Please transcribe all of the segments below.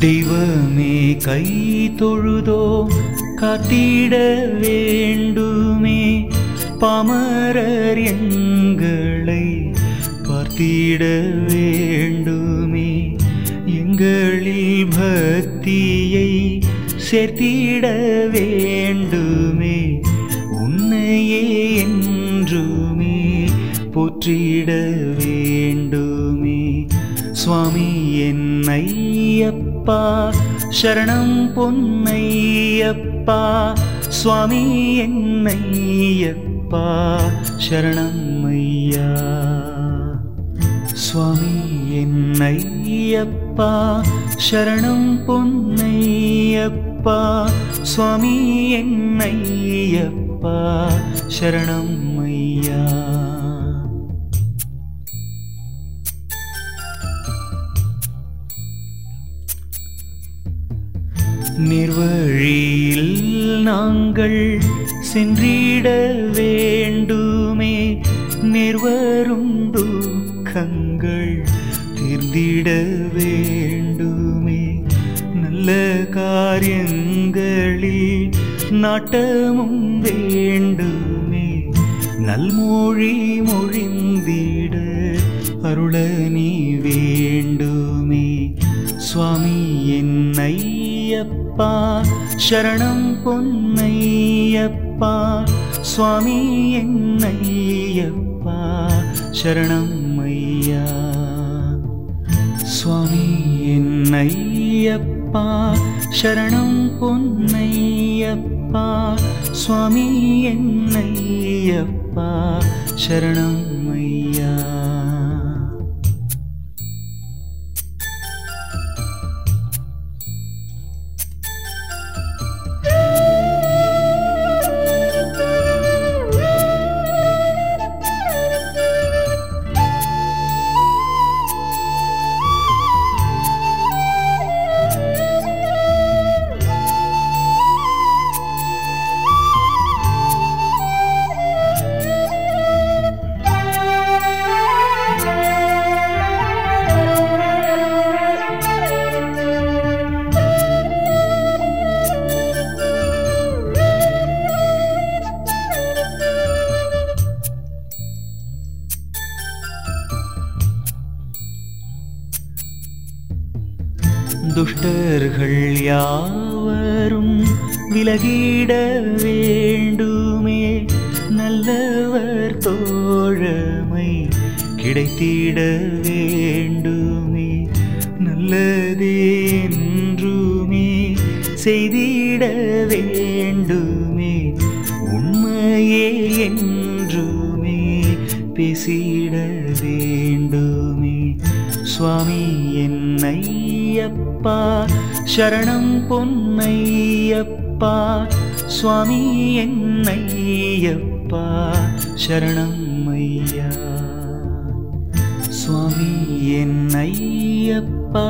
தெய்வமே கை தொழுதோ காத்திட வேண்டுமே பமரர் எங்களை பார்த்திட வேண்டுமே எங்களில் பக்தியை சேர்த்திட வேண்டுமே உன்னையே என்றுமே போற்றிட வேண்டுமே சுவாமி அப்பா சரணம் பொன்னையப்பா சுவாமி என்னையப்பா சரணம் ஐயா. சுவாமி என்னையப்பா சரணம் பொன்னையப்பா சுவாமி என்னையப்பா சரணம் ஐயா. நிர்வழியில் நாங்கள் சென்றிட வேண்டுமே. நிர்வரும் துக்கங்கள் தீர்ந்திட வேண்டுமே. நல்ல காரியங்களில் நாட்டமும் வேண்டுமே. நல்மொழி மொழிந்திட அருள நீ வேண்டுமே. சுவாமி என்னையப்பா சரணம் பொன்னையப்பா சுவாமி என்னையப்பா சரணம் ஐயா. சுவாமி என்னையப்பா சரணம் பொன்னையப்பா சுவாமி என்னையப்பா சரணம் ஐயா. துஷ்டர்கள் யாவரும் விலகிட வேண்டுமே. நல்லவர் தோழமை கிடைத்திட வேண்டுமே. நல்லதேன்றுமே செய்திட வேண்டுமே. உண்மையே என்றுமே பேசிட வேண்டுமே. சுவாமி என்னையப்பா சரணம் பொன்னையப்பா. சுவாமி என்னையப்பா சரணம் ஐயா. சுவாமி என்னையப்பா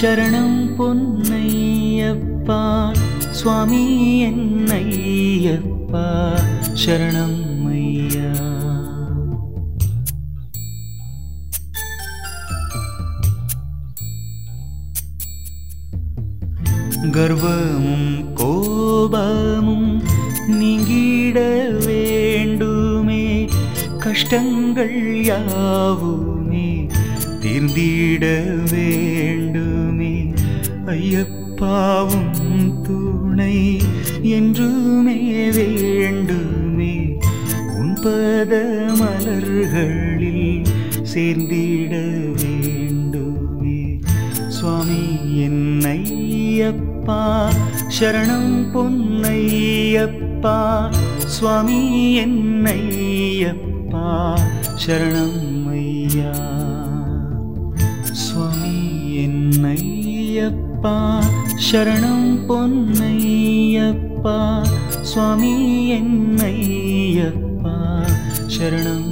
சரணம் பொன்னையப்பா. சுவாமி என்னையப்பா சரணம் கர்வமும் கோபமும் நீங்கிட வேண்டுமே. கஷ்டங்கள் யாவுமே தீர்ந்திட வேண்டுமே. ஐயப்பாவும் துணை என்றுமே வேண்டுமே. உன்பத மலர்களில் சேர்ந்திட வேண்டுமே. சுவாமி என்னையப்பா சரணம் பொன்னையப்பா சுவாமி என்னையப்பா சரணம் ஐயா. சுவாமி என்னையப்பா சரணம் பொன்னையப்பா சுவாமி என்னையப்பா சரணம்